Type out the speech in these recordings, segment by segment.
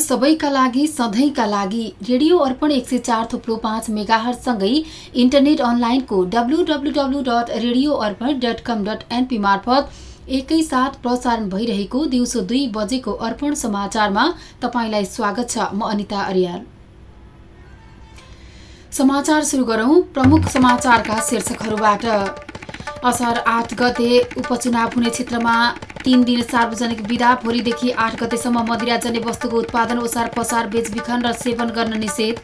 सबैका लागि सधैँका लागि रेडियो अर्पण एक सय चार थुप्रो पाँच मेगाहरसँगै इन्टरनेट अनलाइनको W W W dot radio Arpan dot com dot NP मार्फत एकैसाथ प्रसारण भइरहेको दिउँसो दुई बजेको अर्पण समाचारमा तपाईँलाई स्वागत छ। म अनिता अर्याल। समाचार सुरु गरौं। प्रमुख समाचारका शीर्षकहरूबाट। असार आठ गते उपचुनाव हुने क्षेत्रमा तीन दिन सार्वजनिक विदा भोलिदेखि आठ गतेसम्म मदिराजन्य वस्तुको उत्पादन ओसार पसार बेचबिखन र सेवन गर्न निषेध।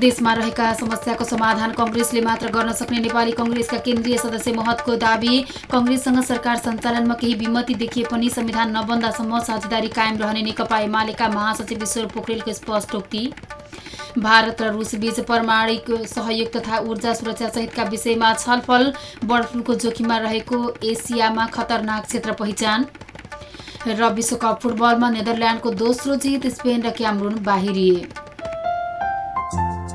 देशमा रहेका समस्याको समाधान कङ्ग्रेसले मात्र गर्न सक्ने नेपाली कङ्ग्रेसका केन्द्रीय सदस्य महतको दावी कङ्ग्रेससँग सरकार सञ्चालनमा केही विमति देखिए पनि संविधान नबन्दासम्म साझेदारी कायम रहने नेकपा एमालेका महासचिव ईश्वर पोखरेलको स्पष्टोक्ति। भारत र रुसबीच परमाणिक सहयोग तथा ऊर्जा सुरक्षा सहितका विषयमा छलफल बर्ड फ्लूको जोखिममा रहेको एसियामा खतरनाक क्षेत्र पहिचान। र विश्वकप फुटबलमा नेदरल्यान्डको दोस्रो जित स्पेन र क्यामरुन बाहिरिए।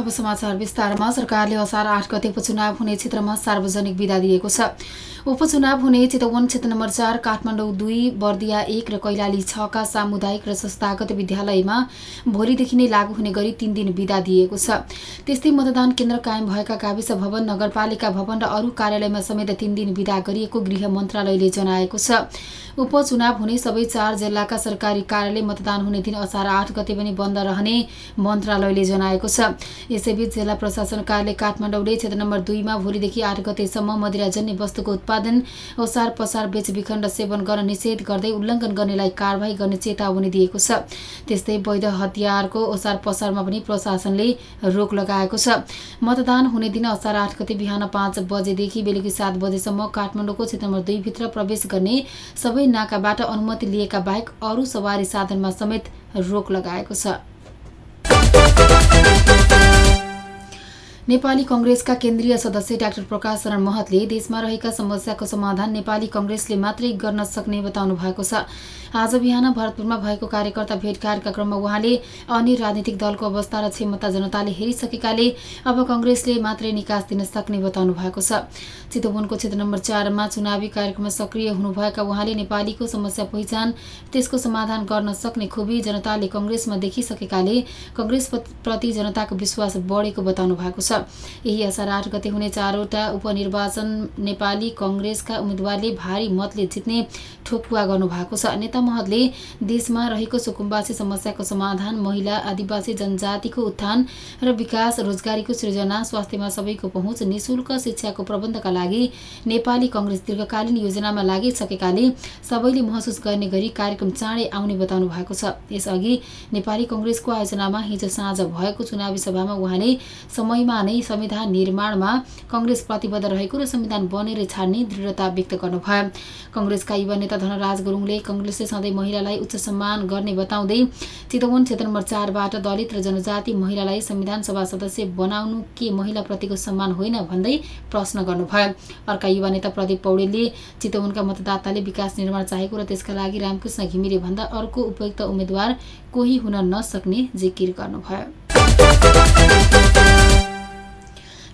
अब समाचार विस्तारमा। सरकारले असार आठ गते उपचुनाव हुने क्षेत्रमा सार्वजनिक विदा दिएको छ। उपचुनाव हुने चितवन क्षेत्र नम्बर चार काठमाडौँ दुई बर्दिया एक र कैलाली छका सामुदायिक र संस्थागत विद्यालयमा भोलिदेखि नै लागू हुने गरी तीन दिन विदा दिएको छ। त्यस्तै मतदान केन्द्र कायम भएका गाविस भवन नगरपालिका भवन र अरू कार्यालयमा समेत तीन दिन विदा गरिएको गृह मन्त्रालयले जनाएको छ। उपचुनाव हुने सबै चार जिल्लाका सरकारी कार्यालय मतदान हुने दिन असार आठ गते पनि बन्द रहने मन्त्रालयले जनाएको छ। यसैबीच जिल्ला प्रशासन कार्यालय काठमाडौँले क्षेत्र नम्बर दुईमा भोलिदेखि आठ गतेसम्म मदिराजन्य वस्तुको उत्पादन ओसार पसार बेचबिखन र सेवन गर्न निषेध गर्दै उल्लङ्घन गर्नेलाई कारवाही गर्ने चेतावनी दिएको छ। त्यस्तै वैध हतियारको ओसार पसारमा पनि प्रशासनले रोक लगाएको छ। मतदान हुने दिन असार आठ गते बिहान पाँच बजेदेखि बेलुकी सात बजेसम्म काठमाडौँको क्षेत्र नम्बर दुईभित्र प्रवेश गर्ने सबै नाकाबाट अनुमति लिएका बाहेक अरू सवारी साधनमा समेत रोक लगाएको छ। नेपाली कङ्ग्रेसका केन्द्रीय सदस्य डाक्टर प्रकाश शरण महतले देशमा रहेका समस्याको समाधान नेपाली कङ्ग्रेसले मात्रै गर्न सक्ने बताउनु भएको छ। आज बिहान भरतपुरमा भएको कार्यकर्ता भेटघाटका क्रममा उहाँले अन्य राजनीतिक दलको अवस्था र क्षमता जनताले हेरिसकेकाले अब कङ्ग्रेसले मात्रै निकास दिन सक्ने बताउनु भएको छ। चितवनको क्षेत्र नम्बर चारमा चुनावी कार्यक्रममा सक्रिय हुनुभएका उहाँले नेपालीको समस्या पहिचान त्यसको समाधान गर्न सक्ने खुबी जनताले कङ्ग्रेसमा देखिसकेकाले कङ्ग्रेसप्रति जनताको विश्वास बढेको बताउनु भएको छ। यही असार आठ गते हुने चारवटा उपनिर्वाचन नेपाली कङ्ग्रेसका उम्मेद्वारले भारी मतले जित्ने ठोकुवा गर्नुभएको छ। नेता महतले देशमा रहेको सुकुम्बासी समस्याको समाधान महिला आदिवासी जनजातिको उत्थान र विकास रोजगारीको सृजना स्वास्थ्यमा सबैको पहुँच निशुल्क शिक्षाको प्रबन्धका लागि नेपाली कङ्ग्रेस दीर्घकालीन योजनामा लागिसकेकाले सबैले महसुस गर्ने गरी कार्यक्रम चाँडै आउने बताउनु भएको छ। यसअघि नेपाली कङ्ग्रेसको आयोजनामा हिजो साँझ भएको चुनावी सभामा उहाँले समयमा नै संविधान निर्माणमा कङ्ग्रेस प्रतिबद्ध रहेको र संविधान बनेर छाड्ने दृढता व्यक्त गर्नुभयो। कङ्ग्रेसका युवा नेता धनराज गुरुङले कङ्ग्रेसले सधैँ महिलालाई उच्च सम्मान गर्ने बताउँदै चितवन क्षेत्र नम्बर चारबाट दलित र जनजाति महिलालाई संविधान सभा सदस्य बनाउनु के महिलाप्रतिको सम्मान होइन भन्दै प्रश्न गर्नुभयो। अर्का युवा नेता प्रदीप पौडेलले चितवनका मतदाताले विकास निर्माण चाहेको र त्यसका लागि रामकृष्ण घिमिरे भन्दा अर्को उपयुक्त उम्मेद्वार कोही हुन नसक्ने जिकिर गर्नुभयो।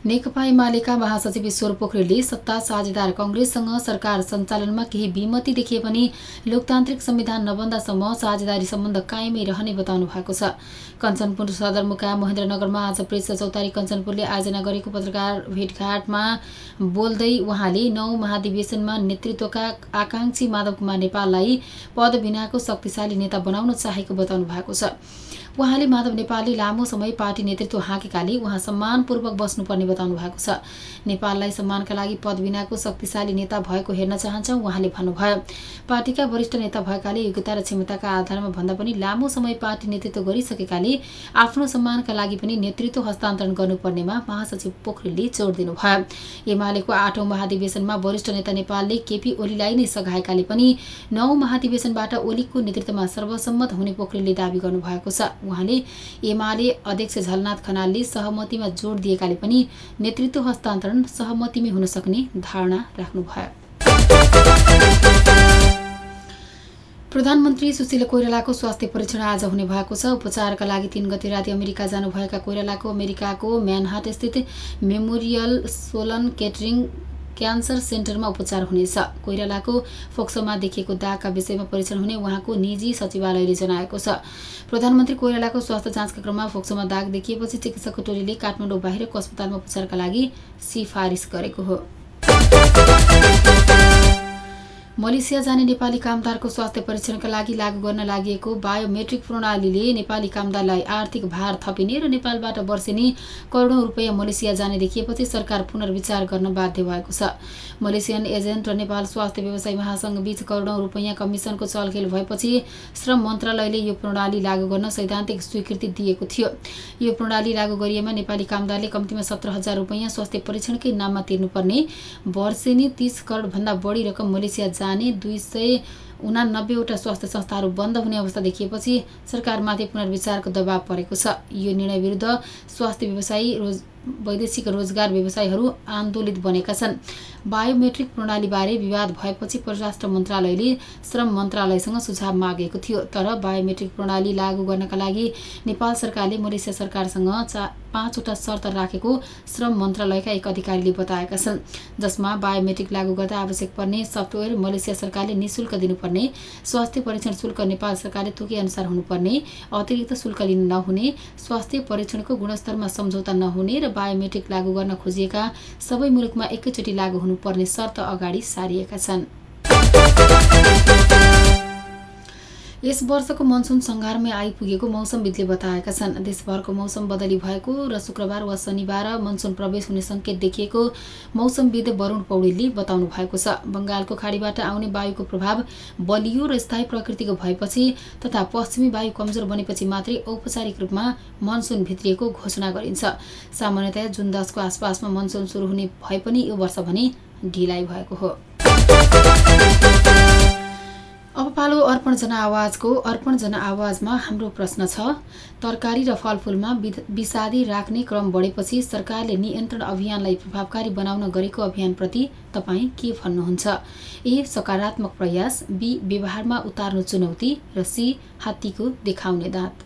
नेकपा एमालेका महासचिव ईश्वर पोखरेलले सत्ता साझेदार कङ्ग्रेससँग सरकार सञ्चालनमा केही विमति देखिए पनि लोकतान्त्रिक संविधान नबन्दासम्म साझेदारी सम्बन्ध कायमै रहने बताउनु भएको छ। कञ्चनपुर सदरमुकाम महेन्द्रनगरमा आज प्रेस चौतारी कञ्चनपुरले आयोजना गरेको पत्रकार भेटघाटमा बोल्दै उहाँले नौ महाधिवेशनमा नेतृत्वका आकाङ्क्षी माधव कुमार नेपाललाई पद बिनाको शक्तिशाली नेता बनाउन चाहेको बताउनु भएको छ। उहाँले माधव नेपालले लामो समय पार्टी नेतृत्व हाँकेकाले उहाँ सम्मानपूर्वक बस्नुपर्ने बताउनु भएको छ। नेपाललाई सम्मानका लागि पद बिनाको शक्तिशाली नेता भएको हेर्न चाहन्छौँ उहाँले भन्नुभयो। पार्टीका वरिष्ठ नेता भएकाले योग्यता र क्षमताका आधारमा भन्दा पनि लामो समय पार्टी नेतृत्व गरिसकेकाले आफ्नो सम्मानका लागि पनि नेतृत्व हस्तान्तरण गर्नुपर्नेमा महासचिव पोखरेलले जोड दिनुभयो। एमालेको आठौं महाधिवेशनमा वरिष्ठ नेता नेपालले केपी ओलीलाई नै सघाएकाले पनि नौ महाधिवेशनबाट ओलीको नेतृत्वमा सर्वसम्मत हुने पोखरेलले दावी गर्नुभएको छ। उहाँले एमाले अध्यक्ष झलनाथ खनालले सहमतिमा जोड दिएकाले पनि नेतृत्व हस्तान्तरण सहमतिमै हुन सक्ने धारणा राख्नुभयो। प्रधानमन्त्री सुशील कोइरालाको स्वास्थ्य परीक्षण आज हुने भएको छ। उपचारका लागि तीन गते राति अमेरिका जानुभएका कोइरालाको अमेरिकाको म्यानहाट स्थित मेमोरियल सोलन केटरिङ क्यान्सर सेन्टरमा उपचार हुनेछ। कोइरालाको फोक्सोमा देखिएको दागका विषयमा परीक्षण हुने उहाँको निजी सचिवालयले जनाएको छ। प्रधानमन्त्री कोइरालाको स्वास्थ्य जाँचका क्रममा फोक्सोमा दाग देखिएपछि चिकित्सकको टोलीले काठमाडौँ बाहिरको अस्पतालमा उपचारका लागि सिफारिस गरेको हो। मलेसिया जाने नेपाली कामदारको स्वास्थ्य परीक्षणका लागि लागू गर्न लागि बायोमेट्रिक प्रणालीले नेपाली कामदारलाई आर्थिक भार थपिने र नेपालबाट वर्षेनी करोडौँ रुपियाँ मलेसिया जाने देखिएपछि सरकार पुनर्विचार गर्न बाध्य भएको छ। मलेसियन एजेन्ट र नेपाल स्वास्थ्य व्यवसाय महासङ्घ बीच करोडौँ रुपियाँ कमिसनको चलखेल भएपछि श्रम मन्त्रालयले यो प्रणाली लागू गर्न सैद्धान्तिक स्वीकृति दिएको थियो। यो प्रणाली लागू गरिएमा नेपाली कामदारले कम्तीमा सत्र हजार रुपियाँ स्वास्थ्य परीक्षणकै नाममा तिर्नुपर्ने वर्षेनी तीस करोडभन्दा बढी रकम मलेसिया जाने दुई सय उनानब्बेवटा स्वास्थ्य संस्थाहरू बन्द हुने अवस्था देखिएपछि सरकारमाथि पुनर्विचारको दबाव परेको छ। यो निर्णय विरुद्ध स्वास्थ्य व्यवसायी रोज वैदेशिक रोजगार व्यवसायीहरू आन्दोलित बनेका छन्। बायोमेट्रिक प्रणालीबारे विवाद भएपछि परराष्ट्र मन्त्रालयले श्रम मन्त्रालयसँग सुझाव मागेको थियो। तर बायोमेट्रिक प्रणाली लागू गर्नका लागि नेपाल सरकारले मलेसिया सरकारसँग चा पाँचवटा शर्त राखेको श्रम मन्त्रालयका एक अधिकारीले बताएका छन् जसमा बायोमेट्रिक लागू गर्दा आवश्यक पर्ने सफ्टवेयर मलेसिया सरकारले निशुल्क दिनुपर्ने स्वास्थ्य परीक्षण शुल्क नेपाल सरकारले तोके अनुसार हुनुपर्ने अतिरिक्त शुल्क लिन नहुने स्वास्थ्य परीक्षणको गुणस्तरमा सम्झौता नहुने र बायोमेट्रिक लागू गर्न खोजिएका सबै मुलुकमा एकैचोटि लागू हुनुपर्ने शर्त अगाडि सारिएका छन्। यस वर्षको मनसुन सङ्घारमै आइपुगेको मौसमविदले बताएका छन्। देशभरको मौसम बदली भएको र शुक्रबार वा शनिबार मनसुन प्रवेश हुने सङ्केत देखिएको मौसमविद वरुण पौडेलले बताउनु भएको छ। बङ्गालको खाडीबाट आउने वायुको प्रभाव बलियो र स्थायी प्रकृतिको भएपछि तथा पश्चिमी वायु कमजोर बनेपछि मात्रै औपचारिक रूपमा मनसुन भित्रिएको घोषणा गरिन्छ। सामान्यतया जुन दसको आसपासमा मनसुन सुरु हुने भए पनि यो वर्ष भने ढिलाइ भएको हो। अब पालो अर्पण जनआवाजको अर्पण जनआवाजमा हाम्रो प्रश्न छ। तरकारी र फलफुलमा विषादी राख्ने क्रम बढेपछि सरकारले नियन्त्रण अभियानलाई प्रभावकारी बनाउन गरेको अभियानप्रति तपाईँ के भन्नुहुन्छ? ए सकारात्मक प्रयास बी व्यवहारमा उतार्नु चुनौती र सी हात्तीको देखाउने दाँत।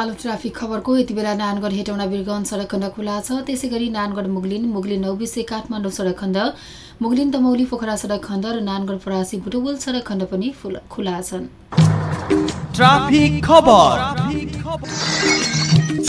पालो ट्राफिक खबरको यति बेला नानगढ हेटौँडा बिरगञ्ज सडक खण्ड खुला छ। त्यसै गरी नानगढ मुगलिन मुगलिन नौबिसे काठमाडौँ सडक खण्ड मुगलिन दमौली पोखरा सडक खण्ड र नानगढ परासी बुटुबुल सडक खण्ड पनि खुला छन्।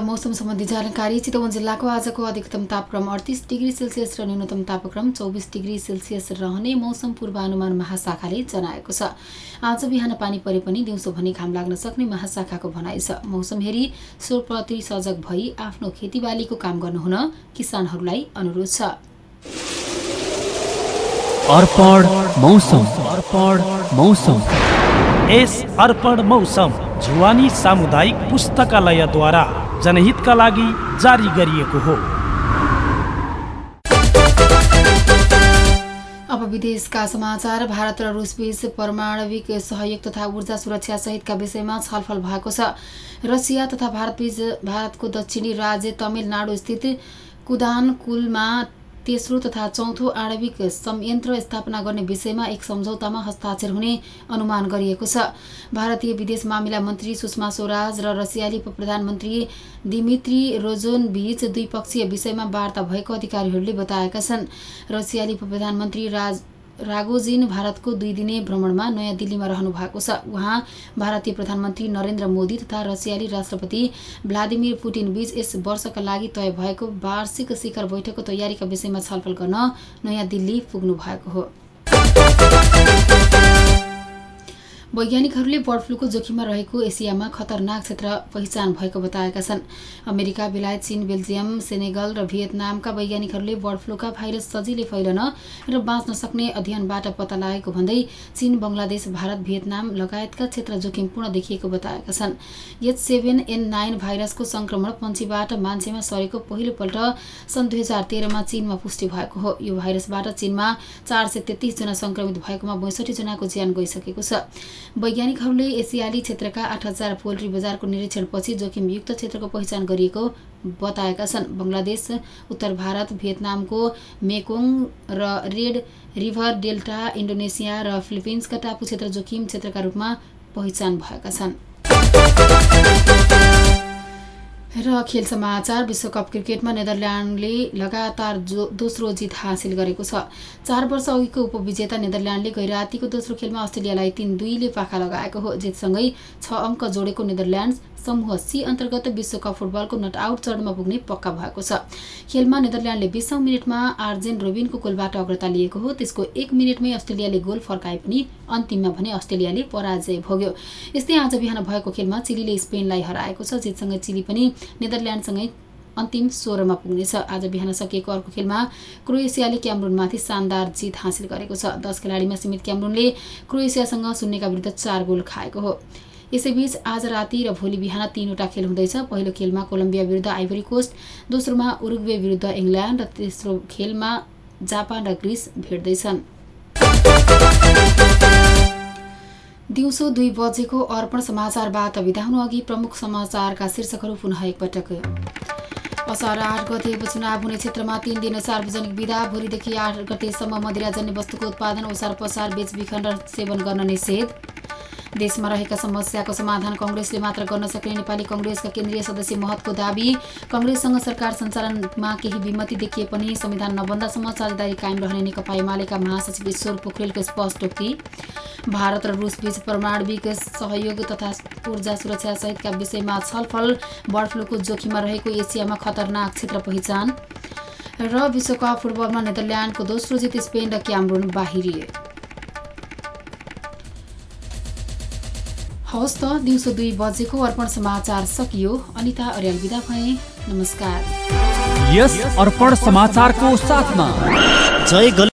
मौसम सम्बन्धी जानकारी चितवन जिल्लाको आजको अधिकतम तापक्रम अडतिस डिग्री सेल्सियस र न्यूनतम तापक्रम चौबिस डिग्री सेल्सियस रहने मौसम पूर्वानुमान महाशाखाले जनाएको छ। आज बिहान पानी परे पनि दिउँसो भनी घाम लाग्न सक्ने महाशाखाको भनाइ छ। मौसम हेरी सोप्रति सजग भई आफ्नो खेतीबालीको काम गर्नुहुन किसानहरूलाई अनुरोध छ। अर्पण मौसम जुवानी सामुदायिक पुस्तकालयद्वारा। जनहितका लागि जारी गरिएको हो। अब विदेशका समाचार भारत र रुसबीच परमाणविक सहयोग तथा ऊर्जा सुरक्षा सहितका विषयमा छलफल भएको छ। रसिया तथा भारतबीच भारतको दक्षिणी राज्य तमिलनाडु स्थित कुदानकुलमा तेस्रो तथा चौथो आणविक संयन्त्र स्थापना गर्ने विषयमा एक सम्झौतामा हस्ताक्षर हुने अनुमान गरिएको छ। भारतीय विदेश मामिला मन्त्री सुषमा स्वराज र रसियाली प्रधानमन्त्री दिमित्री रोजोन बीच द्विपक्षीय विषयमा वार्ता भएको अधिकारीहरूले बताएका छन्। रसियाली प्रधानमन्त्री राज रागोजिन भारतको दुई दिने भ्रमणमा नयाँ दिल्लीमा रहनु भएको छ। उहाँ भारतीय प्रधानमन्त्री नरेन्द्र मोदी तथा रसियाली राष्ट्रपति भ्लादिमिर पुटिन बीच यस वर्षका लागि तय भएको वार्षिक शिखर बैठकको तयारीका विषयमा छलफल गर्न नयाँ दिल्ली पुग्नु भएको हो। वैज्ञानिकहरूले बर्ड फ्लूको जोखिममा रहेको एसियामा खतरनाक क्षेत्र पहिचान भएको बताएका छन्। अमेरिका बेलायत चीन बेल्जियम सेनेगल र भियतनामका वैज्ञानिकहरूले बर्ड फ्लूका भाइरस सजिलै फैलन र बाँच्न सक्ने अध्ययनबाट पत्ता लागेको भन्दै चीन बङ्गलादेश भारत भियतनाम लगायतका क्षेत्र जोखिमपूर्ण देखिएको बताएका छन्। एच सेभेन एन नाइन भाइरसको संक्रमण पन्छीबाट मान्छेमा सरेको पहिलोपल्ट सन् दुई हजार तेह्रमा चीनमा पुष्टि भएको हो। यो भाइरसबाट चीनमा चार सय तेत्तिसजना संक्रमित भएकोमा बैसठीजनाको ज्यान गइसकेको छ। वैज्ञानिकहरूले एसियाली क्षेत्रका आठ हजार पोल्ट्री बजारको निरीक्षणपछि जोखिमयुक्त क्षेत्रको पहिचान गरिएको बताएका छन्। बङ्गलादेश उत्तर भारत भियतनामको मेकोङ र रेड रिभर डेल्टा इन्डोनेसिया र फिलिपिन्सका टापु क्षेत्र जोखिम क्षेत्रका रूपमा पहिचान भएका छन्। र खेल समाचार विश्वकप क्रिकेटमा नेदरल्यान्डले लगातार जो दोस्रो जित हासिल गरेको छ। चार वर्ष अघिको उपविजेता नेदरल्यान्डले गैरातीको दोस्रो खेलमा अस्ट्रेलियालाई तिन दुईले पाखा लगाएको हो। जितसँगै छ अङ्क जोडेको नेदरल्यान्ड्स समूह सी अन्तर्गत विश्वकप फुटबलको नट आउट चरणमा पुग्ने पक्का भएको छ। खेलमा नेदरल्यान्डले बिसौँ मिनटमा आर्जेन रोबिनको गोलबाट अग्रता लिएको हो। त्यसको एक मिनटमै अस्ट्रेलियाले गोल फर्काए पनि अन्तिममा भने अस्ट्रेलियाले पराजय भोग्यो। यस्तै आज बिहान भएको खेलमा चिलीले स्पेनलाई हराएको छ। जितसँगै चिली पनि नेदरल्यान्डसँगै अन्तिम सोह्रमा पुग्नेछ। आज बिहान सकिएको अर्को खेलमा क्रोएसियाले क्यामरुनमाथि शानदार जित हासिल गरेको छ। दस खेलाडीमा सीमित क्यामरुनले क्रोएसियासँग शून्यका विरुद्ध चार गोल खाएको हो। यसैबीच आज राति र भोलि बिहान तीनवटा खेल हुँदैछ। पहिलो खेलमा कोलम्बिया विरुद्ध आइभरी कोस्ट दोस्रोमा उरुग्वे विरुद्ध इङ्ल्यान्ड र तेस्रो खेलमा जापान र ग्रिस भेट्दैछन्। दिउँसो दुई बजेको अर्पण समाचारबाट बिदा हुनु अघि प्रमुख समाचारका शीर्षकहरू पुनः एकपटक। असार आठ गते उपचुनाव हुने क्षेत्रमा तीन दिन सार्वजनिक विधा भोलिदेखि आठ गतेसम्म मदिराजन्य वस्तुको उत्पादन ओसार पसार र सेवन गर्न निषेध। देशमा रहेका समस्याको समाधान कङ्ग्रेसले मात्र गर्न सक्ने नेपाली कङ्ग्रेसका केन्द्रीय सदस्य महतको दावी। कङ्ग्रेससँग सरकार सञ्चालनमा केही विमति देखिए पनि संविधान नबन्दासम्म साझेदारी कायम रहने नेकपा एमालेका महासचिव ईश्वर पोखरेलको स्पष्टोक्ति भारत र रुसबीच परमाणविक सहयोग तथा ऊर्जा सुरक्षा सहितका विषयमा छलफल बर्ड फ्लूको जोखिममा रहेको एसियामा खतरनाक क्षेत्र पहिचान। र विश्वकप फुटबलमा नेदरल्यान्डको दोस्रो जित स्पेन र क्यामरुन बाहिरिए। हवस् त दिउँसो दुई बजेको अर्पण समाचार सकियो। अनिता अर्याल विदा भए। नमस्कार। यस अर्पण समाचारको साथमा। जय